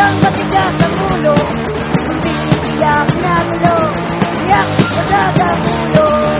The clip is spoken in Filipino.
Isang matigas ang ulo Hindi iyak na gulo Iyak na gulo